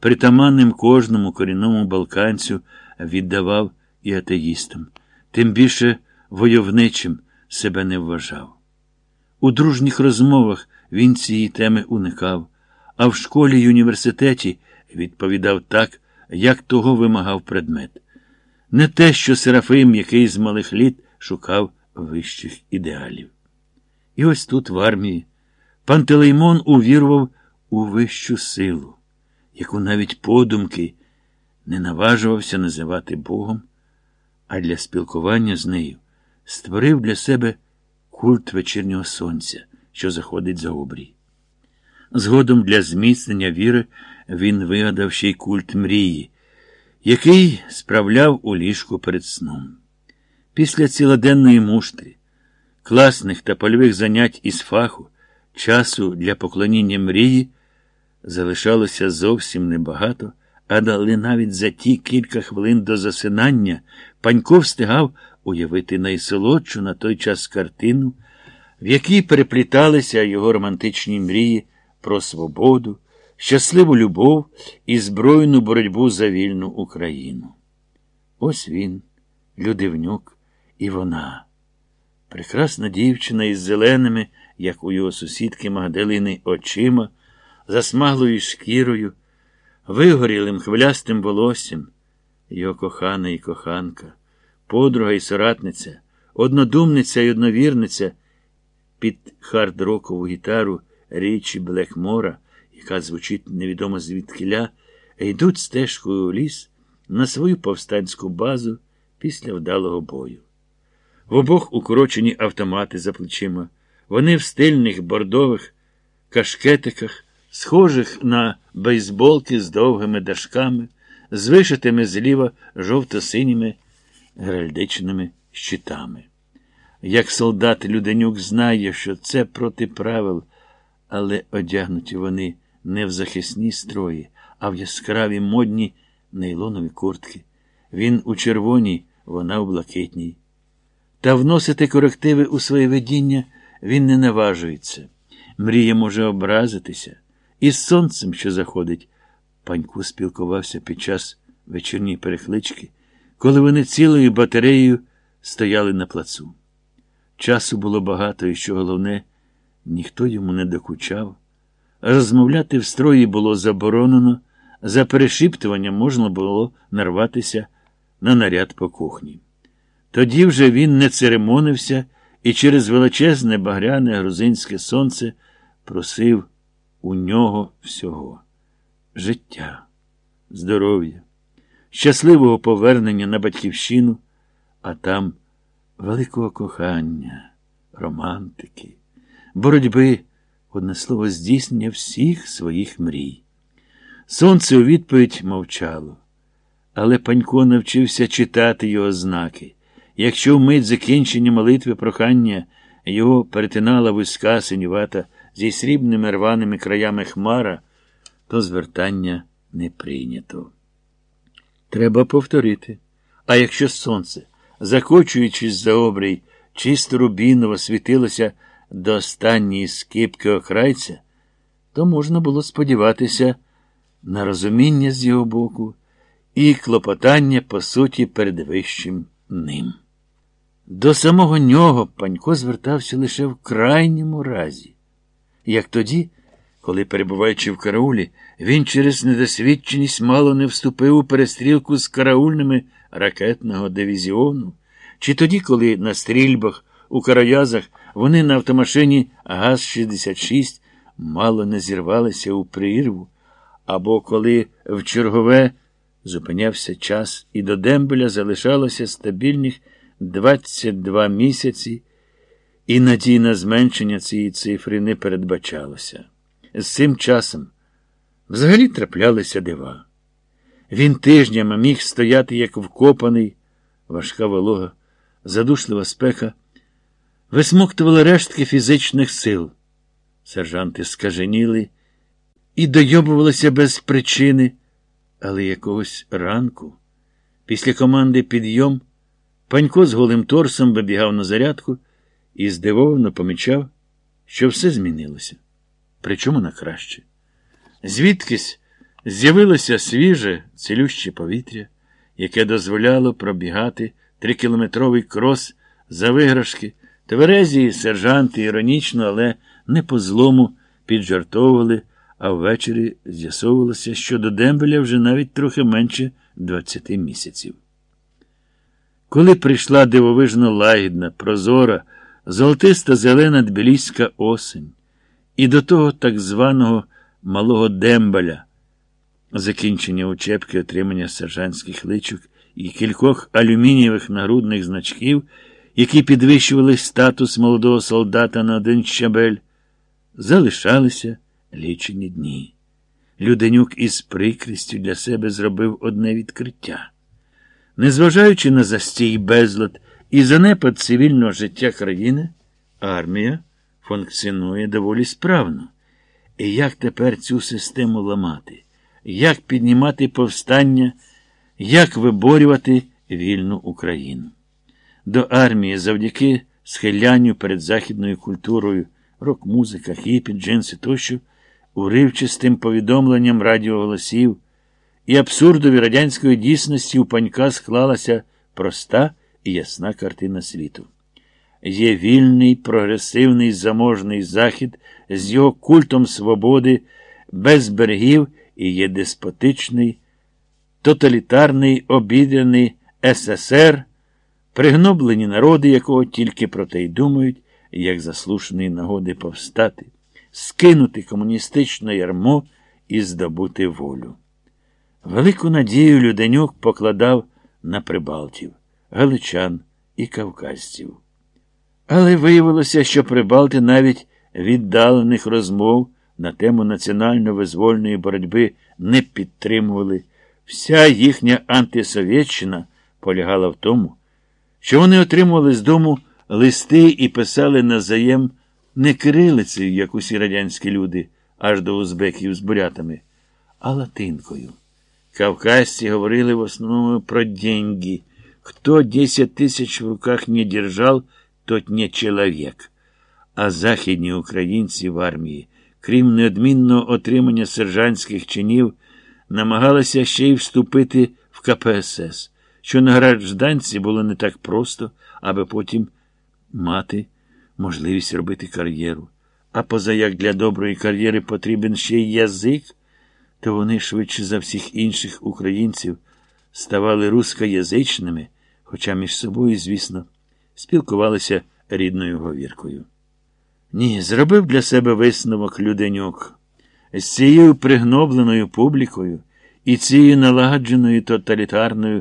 притаманним кожному корінному балканцю віддавав і атеїстам, тим більше войовничим себе не вважав. У дружніх розмовах він цієї теми уникав, а в школі й університеті відповідав так, як того вимагав предмет. Не те, що Серафим, який з малих літ шукав вищих ідеалів. І ось тут, в армії, Пантелеймон увірував у вищу силу, яку навіть подумки не наважувався називати Богом, а для спілкування з нею створив для себе культ вечірнього сонця, що заходить за обрій. Згодом для зміцнення віри він вигадав ще й культ мрії, який справляв у ліжку перед сном. Після цілоденної муштри, класних та польових занять із фаху, часу для поклоніння мрії залишалося зовсім небагато, але навіть за ті кілька хвилин до засинання Панько встигав уявити найсолодшу на той час картину, в якій перепліталися його романтичні мрії про свободу, щасливу любов і збройну боротьбу за вільну Україну. Ось він, Людивнюк, і вона. Прекрасна дівчина із зеленими, як у його сусідки Магдалини, очима, засмаглою шкірою, вигорілим хвилястим волоссям, його кохана і коханка, подруга і соратниця, однодумниця і одновірниця під хард-рокову гітару річі Блекмора, яка звучить невідомо звідкиля, йдуть стежкою у ліс на свою повстанську базу після вдалого бою. В обох укорочені автомати за плечима, вони в стильних бордових кашкетиках, схожих на бейсболки з довгими дашками, з вишитими зліва жовто-синіми геральдичними щитами. Як солдат Люденюк знає, що це проти правил, але одягнуті вони не в захисні строї, а в яскраві модні нейлонові куртки. Він у червоній, вона у блакитній. Та вносити корективи у своє видіння він не наважується. Мрія може образитися. І з сонцем, що заходить, паньку спілкувався під час вечірньої переклички, коли вони цілою батареєю стояли на плацу. Часу було багато, і що головне, ніхто йому не докучав. Розмовляти в строї було заборонено, за перешіптуванням можна було нарватися на наряд по кухні. Тоді вже він не церемонився і через величезне багряне грузинське сонце просив у нього всього життя, здоров'я, щасливого повернення на батьківщину, а там великого кохання, романтики, боротьби, одне слово, здійснення всіх своїх мрій. Сонце у відповідь мовчало, але Панько навчився читати його знаки. Якщо в мить закінчення молитви прохання його перетинала вузька синювата зі срібними рваними краями хмара, то звертання не прийнято. Треба повторити. А якщо сонце, закочуючись за обрій, чисто рубіново світилося до останньої скипки окрайця, то можна було сподіватися на розуміння з його боку і клопотання, по суті, перед вищим ним. До самого нього панько звертався лише в крайньому разі, як тоді, коли, перебуваючи в караулі, він через недосвідченість мало не вступив у перестрілку з караульними ракетного дивізіону, чи тоді, коли на стрільбах у караязах вони на автомашині ГАЗ-66 мало не зірвалися у прірву, або коли в чергове зупинявся час, і до дембеля залишалося стабільних 22 місяці, і надій на зменшення цієї цифри не передбачалося. З цим часом взагалі траплялися дива. Він тижнями міг стояти, як вкопаний, важка волога, задушлива спека, висмоктувала рештки фізичних сил. Сержанти скаженіли і дойобувалися без причини, але якогось ранку, після команди підйом, панько з голим торсом вибігав на зарядку і здивовано помічав, що все змінилося. Причому на краще. Звідкись З'явилося свіже, цілюще повітря, яке дозволяло пробігати трикілометровий крос за виграшки. Тверезі сержанти іронічно, але не по злому піджартовували, а ввечері з'ясовувалося, що до дембеля вже навіть трохи менше 20 місяців. Коли прийшла дивовижно лагідна, прозора, золотиста зелена тбіліська осень, і до того так званого малого дембеля, закінчення учебки, отримання сержантських личок і кількох алюмінієвих нагрудних значків, які підвищували статус молодого солдата на один щабель, залишалися лічені дні. Люденюк із прикрістю для себе зробив одне відкриття. Незважаючи на застій безлад і занепад цивільного життя країни, армія функціонує доволі справно. І як тепер цю систему ламати? Як піднімати повстання, як виборювати вільну Україну? До армії завдяки схилянню перед західною культурою, рок-музика, хіпі, джинси тощо, уривчистим повідомленням радіоголосів і абсурдові радянської дійсності у панька склалася проста і ясна картина світу. Є вільний, прогресивний, заможний захід з його культом свободи, без берегів і є деспотичний, тоталітарний, обідрений СССР, пригноблені народи, якого тільки про те й думають, як заслушані нагоди повстати, скинути комуністичне ярмо і здобути волю. Велику надію Люденюк покладав на прибалтів, галичан і кавказців. Але виявилося, що прибалти навіть віддалених розмов на тему національно-визвольної боротьби не підтримували. Вся їхня антисовєтщина полягала в тому, що вони отримували з дому листи і писали назаєм не кирилицею, як усі радянські люди, аж до узбеків з бурятами, а латинкою. Кавказці говорили в основному про деньги. Хто 10 тисяч в руках не держав, тот не чоловік. А західні українці в армії, крім неодмінного отримання сержантських чинів, намагалися ще й вступити в КПСС, що на гражданці було не так просто, аби потім мати можливість робити кар'єру. А поза як для доброї кар'єри потрібен ще й язик, то вони швидше за всіх інших українців ставали рускоязичними, хоча між собою, звісно, спілкувалися рідною говіркою. Ні, зробив для себе висновок люденюк. З цією пригнобленою публікою і цією налагодженою тоталітарною